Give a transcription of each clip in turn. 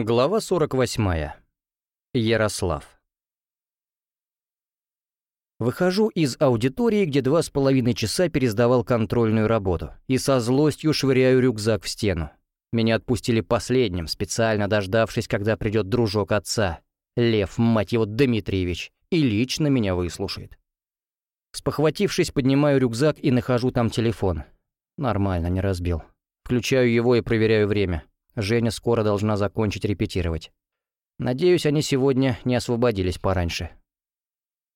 Глава 48. Ярослав. Выхожу из аудитории, где два с половиной часа пересдавал контрольную работу, и со злостью швыряю рюкзак в стену. Меня отпустили последним, специально дождавшись, когда придет дружок отца, Лев, мать его, Дмитриевич, и лично меня выслушает. Спохватившись, поднимаю рюкзак и нахожу там телефон. Нормально, не разбил. Включаю его и проверяю время. Женя скоро должна закончить репетировать. Надеюсь, они сегодня не освободились пораньше.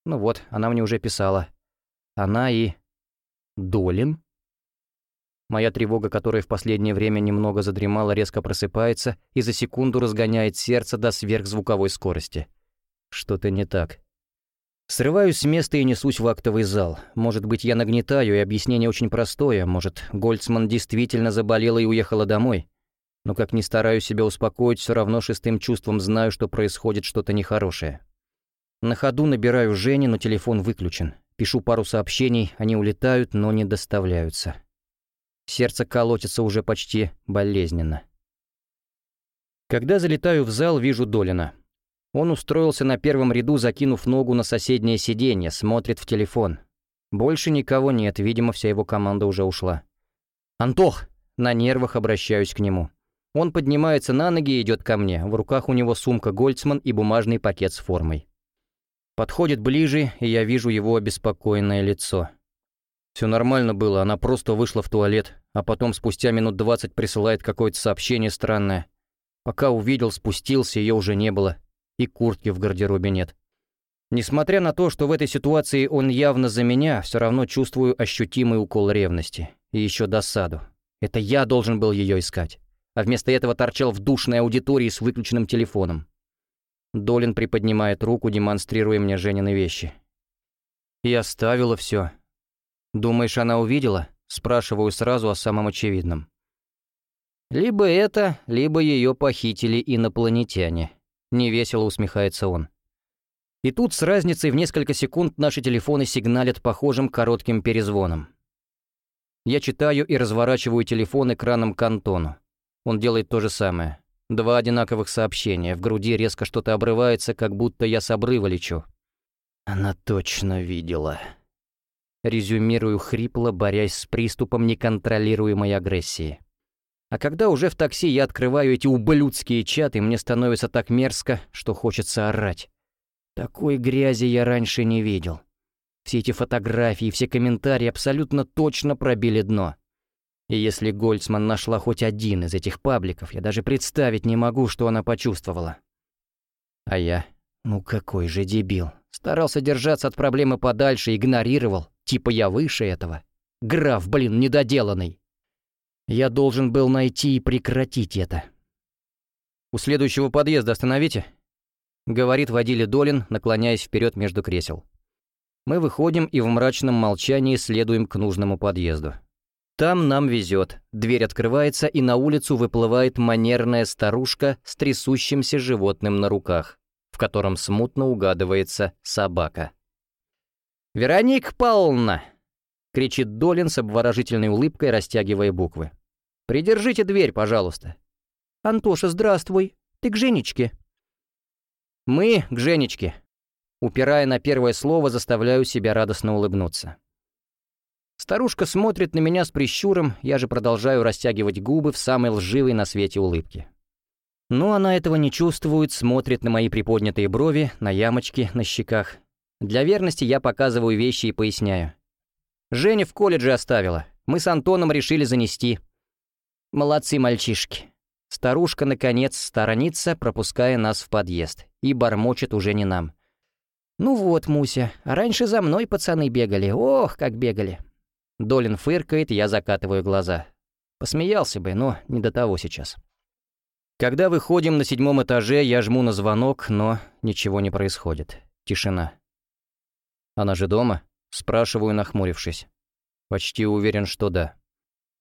Ну вот, она мне уже писала. Она и... Долин? Моя тревога, которая в последнее время немного задремала, резко просыпается и за секунду разгоняет сердце до сверхзвуковой скорости. Что-то не так. Срываюсь с места и несусь в актовый зал. Может быть, я нагнетаю, и объяснение очень простое. Может, Гольцман действительно заболела и уехала домой но как ни стараюсь себя успокоить, все равно шестым чувством знаю, что происходит что-то нехорошее. На ходу набираю Жене, но телефон выключен. Пишу пару сообщений, они улетают, но не доставляются. Сердце колотится уже почти болезненно. Когда залетаю в зал, вижу Долина. Он устроился на первом ряду, закинув ногу на соседнее сиденье, смотрит в телефон. Больше никого нет, видимо, вся его команда уже ушла. «Антох!» На нервах обращаюсь к нему. Он поднимается на ноги и идет ко мне. В руках у него сумка Гольцман и бумажный пакет с формой. Подходит ближе, и я вижу его обеспокоенное лицо. Все нормально было, она просто вышла в туалет, а потом спустя минут двадцать присылает какое-то сообщение странное. Пока увидел, спустился, ее уже не было, и куртки в гардеробе нет. Несмотря на то, что в этой ситуации он явно за меня, все равно чувствую ощутимый укол ревности и еще досаду. Это я должен был ее искать а вместо этого торчал в душной аудитории с выключенным телефоном. Долин приподнимает руку, демонстрируя мне Женины вещи. И оставила все. Думаешь, она увидела? Спрашиваю сразу о самом очевидном. Либо это, либо ее похитили инопланетяне. Невесело усмехается он. И тут с разницей в несколько секунд наши телефоны сигналят похожим коротким перезвоном. Я читаю и разворачиваю телефон экраном к Антону. Он делает то же самое. Два одинаковых сообщения. В груди резко что-то обрывается, как будто я с обрыва лечу. Она точно видела. Резюмирую хрипло, борясь с приступом неконтролируемой агрессии. А когда уже в такси я открываю эти ублюдские чаты, мне становится так мерзко, что хочется орать. Такой грязи я раньше не видел. Все эти фотографии, все комментарии абсолютно точно пробили дно. И если Гольцман нашла хоть один из этих пабликов, я даже представить не могу, что она почувствовала. А я? Ну какой же дебил. Старался держаться от проблемы подальше, игнорировал. Типа я выше этого. Граф, блин, недоделанный. Я должен был найти и прекратить это. «У следующего подъезда остановите», — говорит водитель Долин, наклоняясь вперед между кресел. Мы выходим и в мрачном молчании следуем к нужному подъезду. Там нам везет. Дверь открывается, и на улицу выплывает манерная старушка с трясущимся животным на руках, в котором смутно угадывается собака. «Вероник Павловна!» — кричит Долин с обворожительной улыбкой, растягивая буквы. «Придержите дверь, пожалуйста». «Антоша, здравствуй. Ты к Женечке?» «Мы к Женечке». Упирая на первое слово, заставляю себя радостно улыбнуться. Старушка смотрит на меня с прищуром, я же продолжаю растягивать губы в самой лживой на свете улыбке. Но она этого не чувствует, смотрит на мои приподнятые брови, на ямочки на щеках. Для верности я показываю вещи и поясняю. Женя в колледже оставила. Мы с Антоном решили занести. Молодцы мальчишки. Старушка, наконец, сторонится, пропуская нас в подъезд. И бормочет уже не нам. «Ну вот, Муся, раньше за мной пацаны бегали. Ох, как бегали. Долин фыркает, я закатываю глаза. Посмеялся бы, но не до того сейчас. Когда выходим на седьмом этаже, я жму на звонок, но ничего не происходит. Тишина. «Она же дома?» — спрашиваю, нахмурившись. Почти уверен, что да.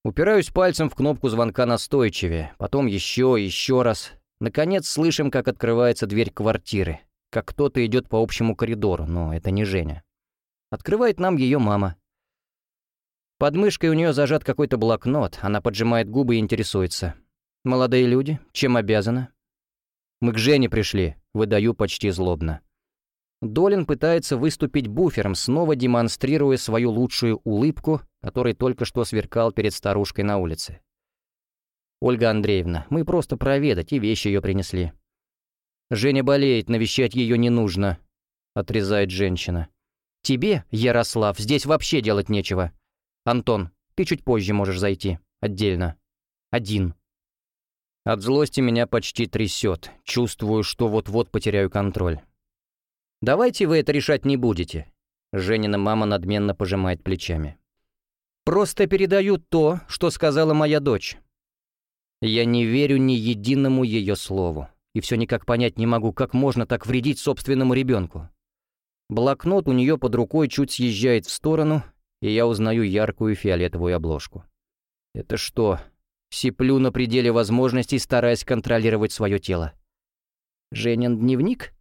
Упираюсь пальцем в кнопку звонка настойчивее, потом еще, еще раз. Наконец слышим, как открывается дверь квартиры, как кто-то идет по общему коридору, но это не Женя. Открывает нам ее мама. Под мышкой у нее зажат какой-то блокнот, она поджимает губы и интересуется. «Молодые люди, чем обязана?» Мы к Жене пришли», — выдаю почти злобно. Долин пытается выступить буфером, снова демонстрируя свою лучшую улыбку, которой только что сверкал перед старушкой на улице. «Ольга Андреевна, мы просто проведать, и вещи ее принесли». «Женя болеет, навещать ее не нужно», — отрезает женщина. «Тебе, Ярослав, здесь вообще делать нечего. Антон, ты чуть позже можешь зайти. Отдельно. Один». От злости меня почти трясет. Чувствую, что вот-вот потеряю контроль. «Давайте вы это решать не будете». Женина мама надменно пожимает плечами. «Просто передаю то, что сказала моя дочь. Я не верю ни единому ее слову, и все никак понять не могу, как можно так вредить собственному ребенку. Блокнот у нее под рукой чуть съезжает в сторону, и я узнаю яркую фиолетовую обложку. Это что, Сиплю на пределе возможностей, стараясь контролировать свое тело. «Женин дневник?»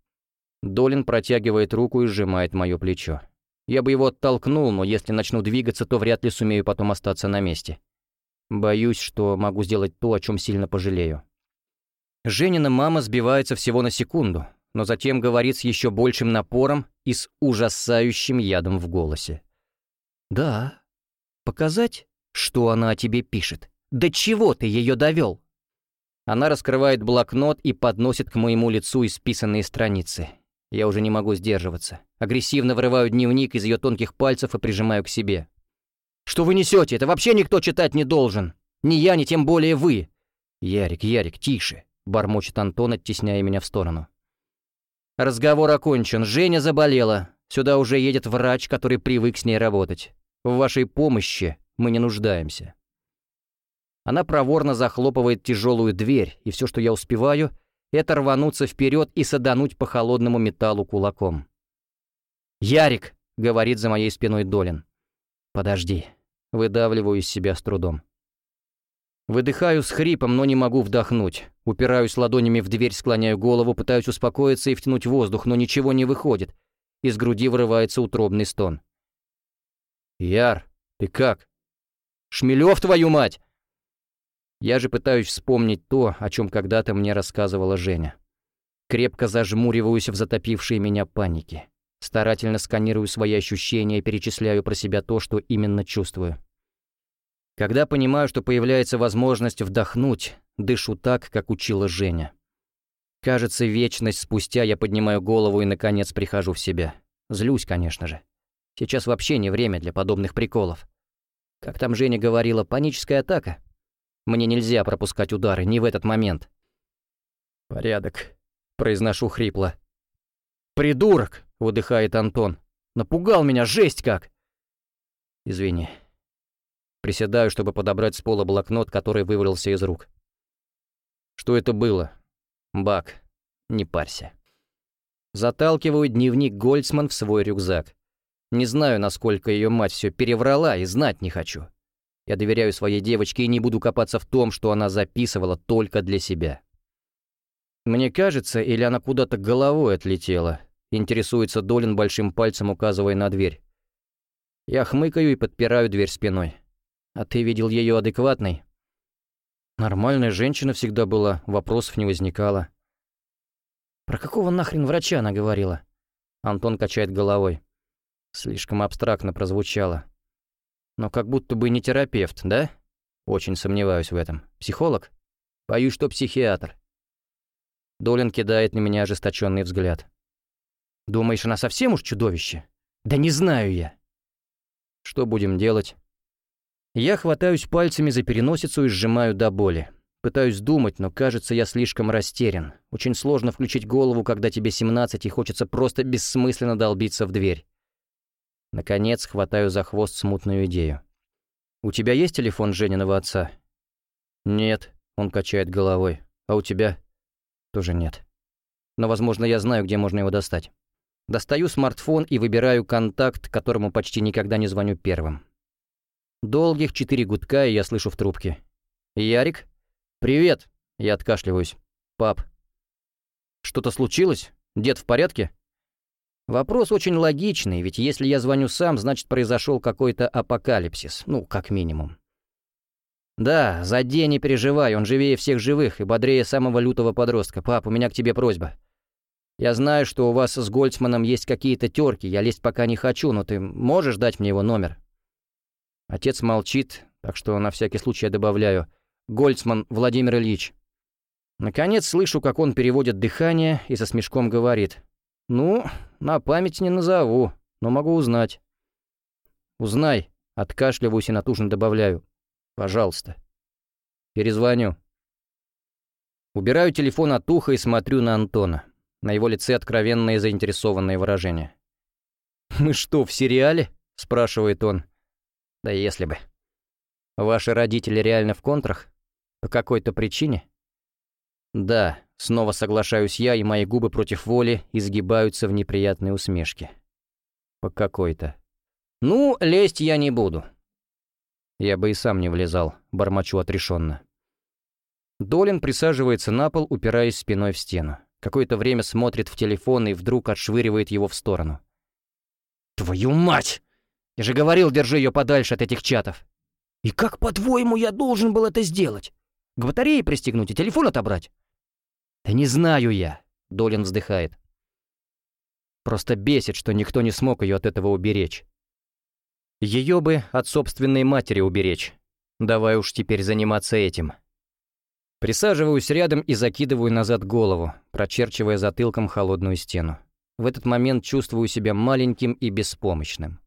Долин протягивает руку и сжимает мое плечо. Я бы его оттолкнул, но если начну двигаться, то вряд ли сумею потом остаться на месте. Боюсь, что могу сделать то, о чем сильно пожалею. Женина мама сбивается всего на секунду, но затем говорит с еще большим напором и с ужасающим ядом в голосе. «Да. Показать, что она о тебе пишет?» «До чего ты ее довел?» Она раскрывает блокнот и подносит к моему лицу исписанные страницы. Я уже не могу сдерживаться. Агрессивно вырываю дневник из ее тонких пальцев и прижимаю к себе. «Что вы несете? Это вообще никто читать не должен! Ни я, ни тем более вы!» «Ярик, Ярик, тише!» — бормочет Антон, оттесняя меня в сторону. Разговор окончен. Женя заболела. Сюда уже едет врач, который привык с ней работать. В вашей помощи мы не нуждаемся. Она проворно захлопывает тяжелую дверь, и все, что я успеваю, это рвануться вперед и садануть по холодному металлу кулаком. «Ярик!» — говорит за моей спиной Долин. «Подожди». Выдавливаю из себя с трудом. Выдыхаю с хрипом, но не могу вдохнуть. Упираюсь ладонями в дверь, склоняю голову, пытаюсь успокоиться и втянуть воздух, но ничего не выходит. Из груди вырывается утробный стон. «Яр, ты как?» «Шмелев, твою мать!» Я же пытаюсь вспомнить то, о чем когда-то мне рассказывала Женя. Крепко зажмуриваюсь в затопившей меня панике. Старательно сканирую свои ощущения и перечисляю про себя то, что именно чувствую. Когда понимаю, что появляется возможность вдохнуть, дышу так, как учила Женя. Кажется, вечность спустя я поднимаю голову и, наконец, прихожу в себя. Злюсь, конечно же. Сейчас вообще не время для подобных приколов. Как там Женя говорила, паническая атака — мне нельзя пропускать удары, не в этот момент. «Порядок», — произношу хрипло. «Придурок!» — выдыхает Антон. «Напугал меня, жесть как!» «Извини». Приседаю, чтобы подобрать с пола блокнот, который вывалился из рук. «Что это было?» «Бак, не парься». Заталкиваю дневник Гольцман в свой рюкзак. Не знаю, насколько ее мать все переврала, и знать не хочу. Я доверяю своей девочке и не буду копаться в том, что она записывала только для себя. Мне кажется, или она куда-то головой отлетела, интересуется Долин большим пальцем, указывая на дверь. Я хмыкаю и подпираю дверь спиной. А ты видел ее адекватной? Нормальная женщина всегда была, вопросов не возникало. Про какого нахрен врача она говорила? Антон качает головой. Слишком абстрактно прозвучало. Но как будто бы не терапевт, да? Очень сомневаюсь в этом. Психолог? Боюсь, что психиатр. Долин кидает на меня ожесточенный взгляд. Думаешь, она совсем уж чудовище? Да не знаю я. Что будем делать? Я хватаюсь пальцами за переносицу и сжимаю до боли. Пытаюсь думать, но кажется, я слишком растерян. Очень сложно включить голову, когда тебе 17 и хочется просто бессмысленно долбиться в дверь. Наконец, хватаю за хвост смутную идею. «У тебя есть телефон Жениного отца?» «Нет», — он качает головой. «А у тебя?» «Тоже нет. Но, возможно, я знаю, где можно его достать». Достаю смартфон и выбираю контакт, которому почти никогда не звоню первым. Долгих четыре гудка, и я слышу в трубке. «Ярик?» «Привет!» Я откашливаюсь. «Пап». «Что-то случилось? Дед в порядке?» Вопрос очень логичный, ведь если я звоню сам, значит произошел какой-то апокалипсис, ну, как минимум. «Да, за день не переживай, он живее всех живых и бодрее самого лютого подростка. Пап, у меня к тебе просьба. Я знаю, что у вас с Гольцманом есть какие-то терки, я лезть пока не хочу, но ты можешь дать мне его номер?» Отец молчит, так что на всякий случай я добавляю. «Гольцман Владимир Ильич». Наконец слышу, как он переводит дыхание и со смешком говорит. «Ну, на память не назову, но могу узнать». «Узнай», — откашливаюсь и натужно добавляю. Пожалуйста. Перезвоню. Убираю телефон от уха и смотрю на Антона. На его лице откровенное заинтересованное выражение. «Мы что, в сериале?» — спрашивает он. «Да если бы. Ваши родители реально в контрах? По какой-то причине?» «Да», — снова соглашаюсь я, и мои губы против воли изгибаются в неприятной усмешке. «По какой-то». «Ну, лезть я не буду. Я бы и сам не влезал, бормочу отрешенно. Долин присаживается на пол, упираясь спиной в стену. Какое-то время смотрит в телефон и вдруг отшвыривает его в сторону. «Твою мать! Я же говорил, держи ее подальше от этих чатов!» «И как, по-твоему, я должен был это сделать? К батарее пристегнуть и телефон отобрать?» «Да не знаю я», — Долин вздыхает. «Просто бесит, что никто не смог ее от этого уберечь. Ее бы от собственной матери уберечь. Давай уж теперь заниматься этим. Присаживаюсь рядом и закидываю назад голову, прочерчивая затылком холодную стену. В этот момент чувствую себя маленьким и беспомощным.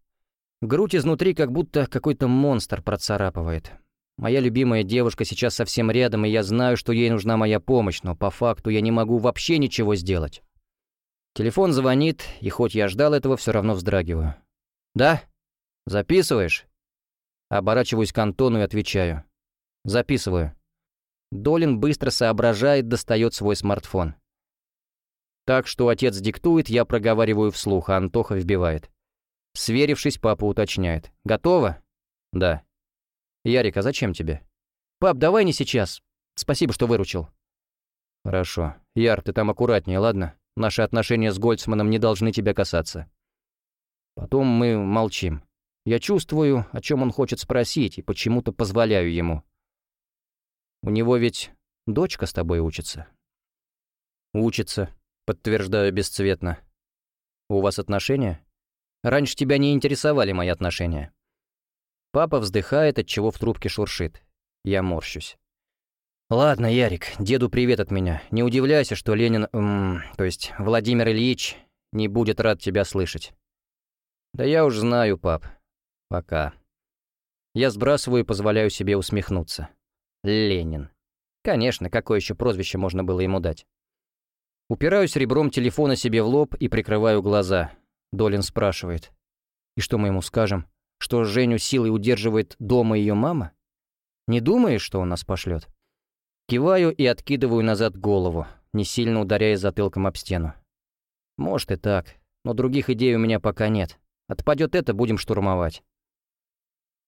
Грудь изнутри как будто какой-то монстр процарапывает. Моя любимая девушка сейчас совсем рядом, и я знаю, что ей нужна моя помощь, но по факту я не могу вообще ничего сделать. Телефон звонит, и хоть я ждал этого, все равно вздрагиваю. «Да?» «Записываешь?» Оборачиваюсь к Антону и отвечаю. «Записываю». Долин быстро соображает, достает свой смартфон. Так что отец диктует, я проговариваю вслух, а Антоха вбивает. Сверившись, папа уточняет. «Готово?» «Да». «Ярик, а зачем тебе?» «Пап, давай не сейчас. Спасибо, что выручил». «Хорошо. Яр, ты там аккуратнее, ладно? Наши отношения с Гольцманом не должны тебя касаться». Потом мы молчим. Я чувствую, о чем он хочет спросить, и почему-то позволяю ему. У него ведь дочка с тобой учится. Учится, подтверждаю бесцветно. У вас отношения? Раньше тебя не интересовали мои отношения. Папа вздыхает, от чего в трубке шуршит. Я морщусь. «Ладно, Ярик, деду привет от меня. Не удивляйся, что Ленин, эм, то есть Владимир Ильич, не будет рад тебя слышать». «Да я уж знаю, пап. Пока. Я сбрасываю и позволяю себе усмехнуться. Ленин. Конечно, какое еще прозвище можно было ему дать? Упираюсь ребром телефона себе в лоб и прикрываю глаза. Долин спрашивает. И что мы ему скажем? Что Женю силой удерживает дома ее мама? Не думаешь, что он нас пошлет? Киваю и откидываю назад голову, не сильно ударяя затылком об стену. Может и так, но других идей у меня пока нет. Отпадет это, будем штурмовать.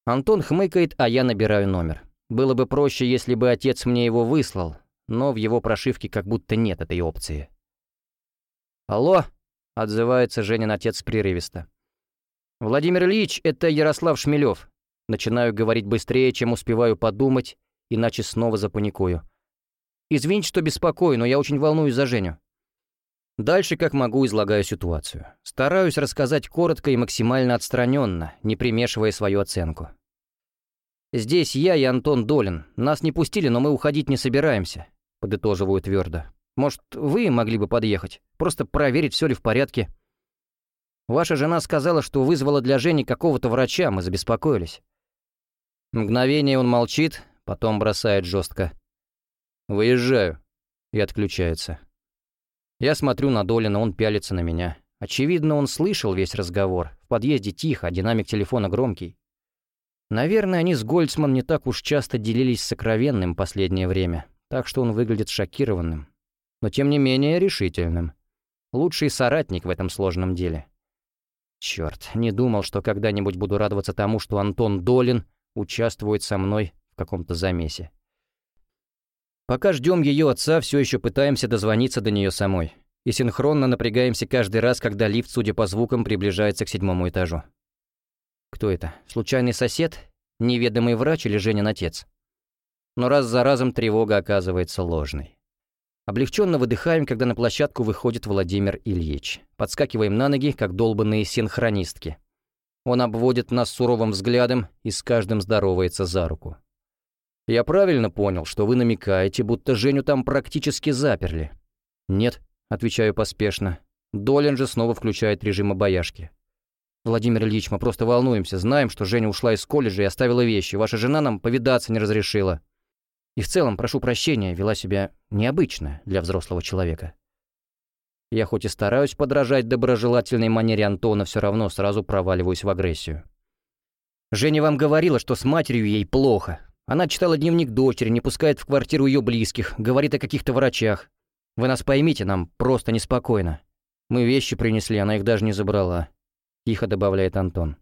Антон хмыкает, а я набираю номер. Было бы проще, если бы отец мне его выслал, но в его прошивке как будто нет этой опции. «Алло», — отзывается Женин отец прерывисто. «Владимир Ильич, это Ярослав Шмелев. Начинаю говорить быстрее, чем успеваю подумать, иначе снова запаникую. Извините, что беспокою, но я очень волнуюсь за Женю. Дальше, как могу, излагаю ситуацию. Стараюсь рассказать коротко и максимально отстраненно, не примешивая свою оценку. «Здесь я и Антон Долин. Нас не пустили, но мы уходить не собираемся», — подытоживаю твердо. «Может, вы могли бы подъехать? Просто проверить, все ли в порядке?» «Ваша жена сказала, что вызвала для Жени какого-то врача, мы забеспокоились». Мгновение он молчит, потом бросает жестко. «Выезжаю», и отключается. Я смотрю на Долина, он пялится на меня. Очевидно, он слышал весь разговор. В подъезде тихо, а динамик телефона громкий. Наверное, они с Гольцман не так уж часто делились сокровенным последнее время, так что он выглядит шокированным. Но тем не менее решительным. Лучший соратник в этом сложном деле. Черт, не думал, что когда-нибудь буду радоваться тому, что Антон Долин участвует со мной в каком-то замесе. Пока ждем ее отца, все еще пытаемся дозвониться до нее самой. И синхронно напрягаемся каждый раз, когда лифт, судя по звукам, приближается к седьмому этажу. Кто это? Случайный сосед? Неведомый врач или Женин отец? Но раз за разом тревога оказывается ложной. Облегченно выдыхаем, когда на площадку выходит Владимир Ильич. Подскакиваем на ноги, как долбанные синхронистки. Он обводит нас суровым взглядом и с каждым здоровается за руку. «Я правильно понял, что вы намекаете, будто Женю там практически заперли?» «Нет», — отвечаю поспешно. Долин же снова включает режим обаяшки. «Владимир Ильич, мы просто волнуемся. Знаем, что Женя ушла из колледжа и оставила вещи. Ваша жена нам повидаться не разрешила. И в целом, прошу прощения, вела себя необычно для взрослого человека». Я хоть и стараюсь подражать доброжелательной манере Антона, все равно сразу проваливаюсь в агрессию. Женя вам говорила, что с матерью ей плохо. Она читала дневник дочери, не пускает в квартиру ее близких, говорит о каких-то врачах. Вы нас поймите, нам просто неспокойно. Мы вещи принесли, она их даже не забрала. — тихо добавляет Антон.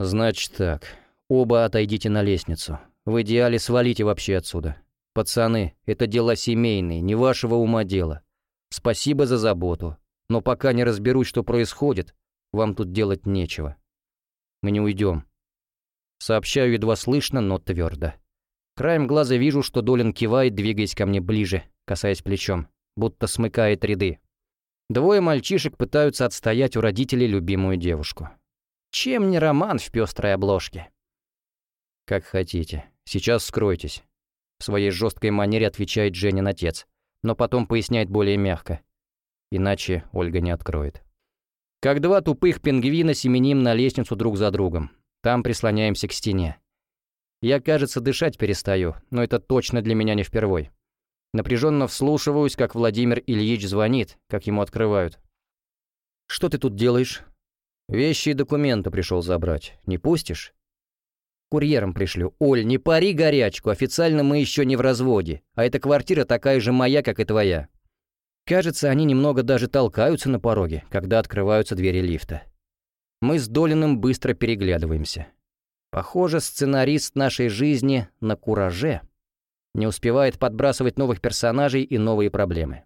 «Значит так, оба отойдите на лестницу. В идеале свалите вообще отсюда. Пацаны, это дела семейные, не вашего ума дело. Спасибо за заботу, но пока не разберусь, что происходит, вам тут делать нечего. Мы не уйдем. Сообщаю едва слышно, но твердо. Краем глаза вижу, что Долин кивает, двигаясь ко мне ближе, касаясь плечом, будто смыкает ряды. Двое мальчишек пытаются отстоять у родителей любимую девушку. Чем не роман в пестрой обложке? «Как хотите. Сейчас скройтесь», — в своей жесткой манере отвечает Женин отец, но потом поясняет более мягко. Иначе Ольга не откроет. Как два тупых пингвина семеним на лестницу друг за другом. Там прислоняемся к стене. Я, кажется, дышать перестаю, но это точно для меня не впервой. Напряженно вслушиваюсь, как Владимир Ильич звонит, как ему открывают. «Что ты тут делаешь?» «Вещи и документы пришел забрать. Не пустишь?» «Курьером пришлю. Оль, не пари горячку, официально мы еще не в разводе, а эта квартира такая же моя, как и твоя». Кажется, они немного даже толкаются на пороге, когда открываются двери лифта. Мы с Долиным быстро переглядываемся. Похоже, сценарист нашей жизни на кураже не успевает подбрасывать новых персонажей и новые проблемы.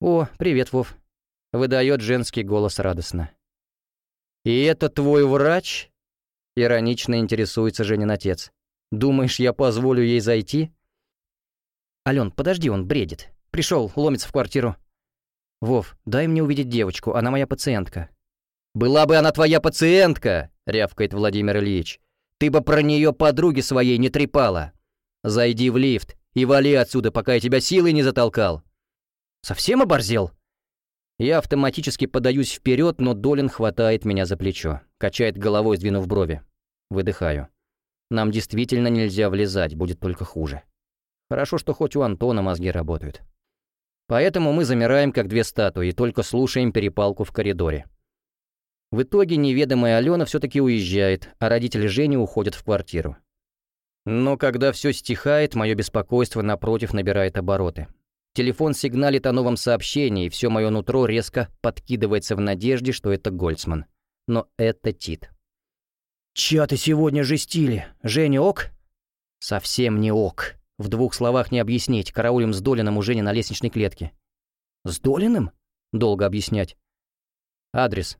«О, привет, Вов», — выдает женский голос радостно. «И это твой врач?» — иронично интересуется Женин отец. «Думаешь, я позволю ей зайти?» «Ален, подожди, он бредит. Пришел, ломится в квартиру». «Вов, дай мне увидеть девочку, она моя пациентка». «Была бы она твоя пациентка!» — рявкает Владимир Ильич. «Ты бы про нее подруги своей не трепала!» Зайди в лифт и вали отсюда, пока я тебя силой не затолкал». «Совсем оборзел?» Я автоматически подаюсь вперед, но Долин хватает меня за плечо, качает головой, сдвинув брови. Выдыхаю. Нам действительно нельзя влезать, будет только хуже. Хорошо, что хоть у Антона мозги работают. Поэтому мы замираем, как две статуи, и только слушаем перепалку в коридоре. В итоге неведомая Алена все-таки уезжает, а родители Жени уходят в квартиру. Но когда все стихает, мое беспокойство напротив набирает обороты. Телефон сигналит о новом сообщении, и все мое нутро резко подкидывается в надежде, что это Гольцман. Но это Тит. «Чья ты сегодня жестили? Женя ок?» «Совсем не ок. В двух словах не объяснить. Караулем с Долиным у Жени на лестничной клетке». «С Долиным?» «Долго объяснять». «Адрес».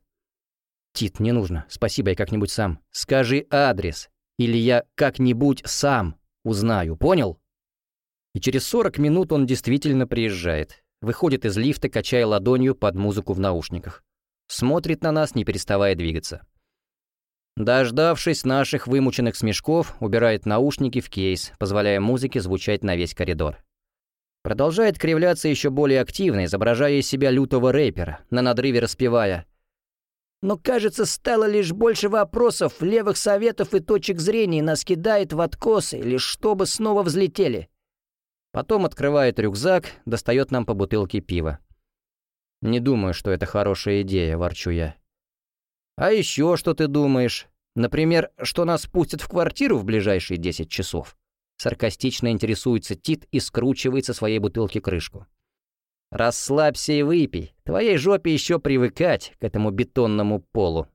«Тит, не нужно. Спасибо, я как-нибудь сам. Скажи адрес. Или я как-нибудь сам узнаю, понял? И через 40 минут он действительно приезжает. Выходит из лифта, качая ладонью под музыку в наушниках. Смотрит на нас, не переставая двигаться. Дождавшись наших вымученных смешков, убирает наушники в кейс, позволяя музыке звучать на весь коридор. Продолжает кривляться еще более активно, изображая из себя лютого рэпера, на надрыве распевая но, кажется, стало лишь больше вопросов, левых советов и точек зрения нас кидает в откосы, лишь чтобы снова взлетели. Потом открывает рюкзак, достает нам по бутылке пива. «Не думаю, что это хорошая идея», — ворчу я. «А еще что ты думаешь? Например, что нас пустят в квартиру в ближайшие десять часов?» Саркастично интересуется Тит и скручивает со своей бутылки крышку. «Расслабься и выпей. Твоей жопе еще привыкать к этому бетонному полу».